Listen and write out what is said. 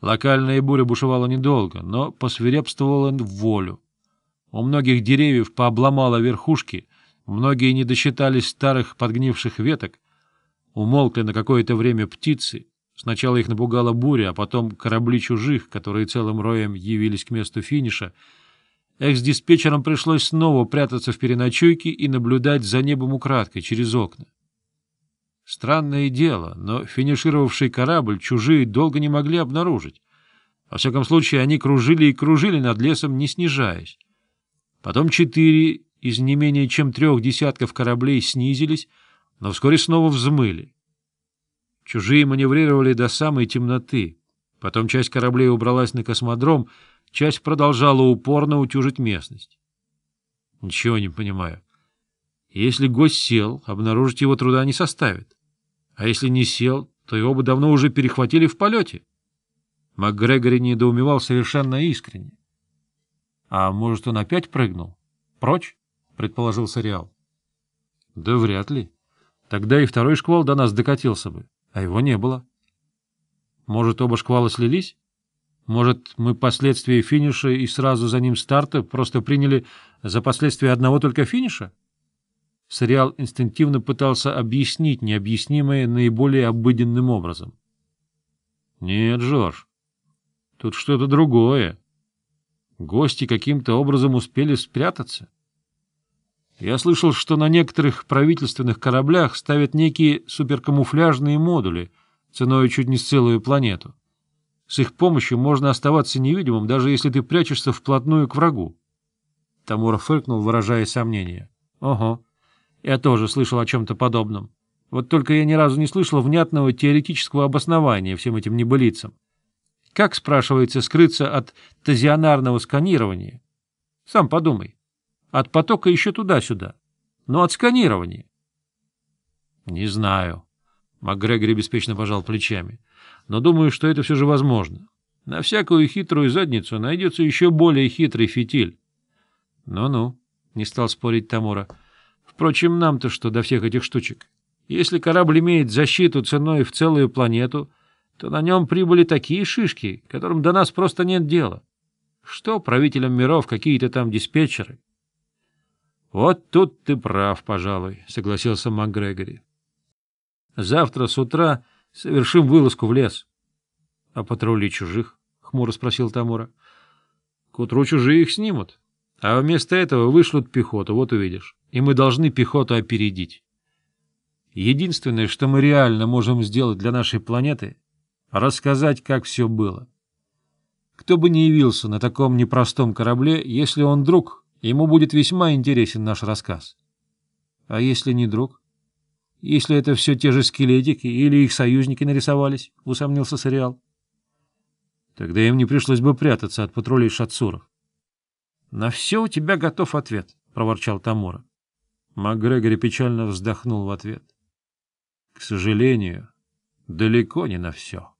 Локальная буря бушевала недолго, но посвирепствовала волю. У многих деревьев пообломало верхушки, многие не досчитались старых подгнивших веток, умолкли на какое-то время птицы. Сначала их напугала буря, а потом корабли чужих, которые целым роем явились к месту финиша. Экс-диспетчерам пришлось снова прятаться в переночуйке и наблюдать за небом украдкой через окна. Странное дело, но финишировавший корабль чужие долго не могли обнаружить. Во всяком случае, они кружили и кружили над лесом, не снижаясь. Потом четыре из не менее чем трех десятков кораблей снизились, но вскоре снова взмыли. Чужие маневрировали до самой темноты. Потом часть кораблей убралась на космодром, часть продолжала упорно утюжить местность. Ничего не понимаю. Если гость сел, обнаружить его труда не составит. А если не сел, то его бы давно уже перехватили в полете. МакГрегори недоумевал совершенно искренне. — А может, он опять прыгнул? — Прочь? — предположил Сериал. — Да вряд ли. Тогда и второй шквал до нас докатился бы, а его не было. — Может, оба шквала слились? Может, мы последствия финиша и сразу за ним старта просто приняли за последствия одного только финиша? — Сериал инстинктивно пытался объяснить необъяснимое наиболее обыденным образом. «Нет, Жорж, тут что-то другое. Гости каким-то образом успели спрятаться. Я слышал, что на некоторых правительственных кораблях ставят некие суперкамуфляжные модули ценой чуть не с целую планету. С их помощью можно оставаться невидимым, даже если ты прячешься вплотную к врагу». Тамура фыркнул, выражая сомнение. «Ого». Я тоже слышал о чем-то подобном. Вот только я ни разу не слышал внятного теоретического обоснования всем этим небылицам. Как, спрашивается, скрыться от тазионарного сканирования? Сам подумай. От потока еще туда-сюда. Но от сканирования. Не знаю. МакГрегори беспечно пожал плечами. Но думаю, что это все же возможно. На всякую хитрую задницу найдется еще более хитрый фитиль. Ну-ну, не стал спорить Тамура. — Впрочем, нам-то что до всех этих штучек? Если корабль имеет защиту ценой в целую планету, то на нем прибыли такие шишки, которым до нас просто нет дела. Что правителям миров какие-то там диспетчеры? — Вот тут ты прав, пожалуй, — согласился МакГрегори. — Завтра с утра совершим вылазку в лес. — А патрули чужих? — хмуро спросил Тамура. — К утру чужие их снимут. А вместо этого вышлют пехоту, вот увидишь. И мы должны пехоту опередить. Единственное, что мы реально можем сделать для нашей планеты — рассказать, как все было. Кто бы не явился на таком непростом корабле, если он друг, ему будет весьма интересен наш рассказ. А если не друг? Если это все те же скелетики или их союзники нарисовались, — усомнился Сориал. Тогда им не пришлось бы прятаться от патрулей шатсуров. На все у тебя готов ответ, — проворчал Тамора. Макгрегори печально вздохнул в ответ. — К сожалению, далеко не на все.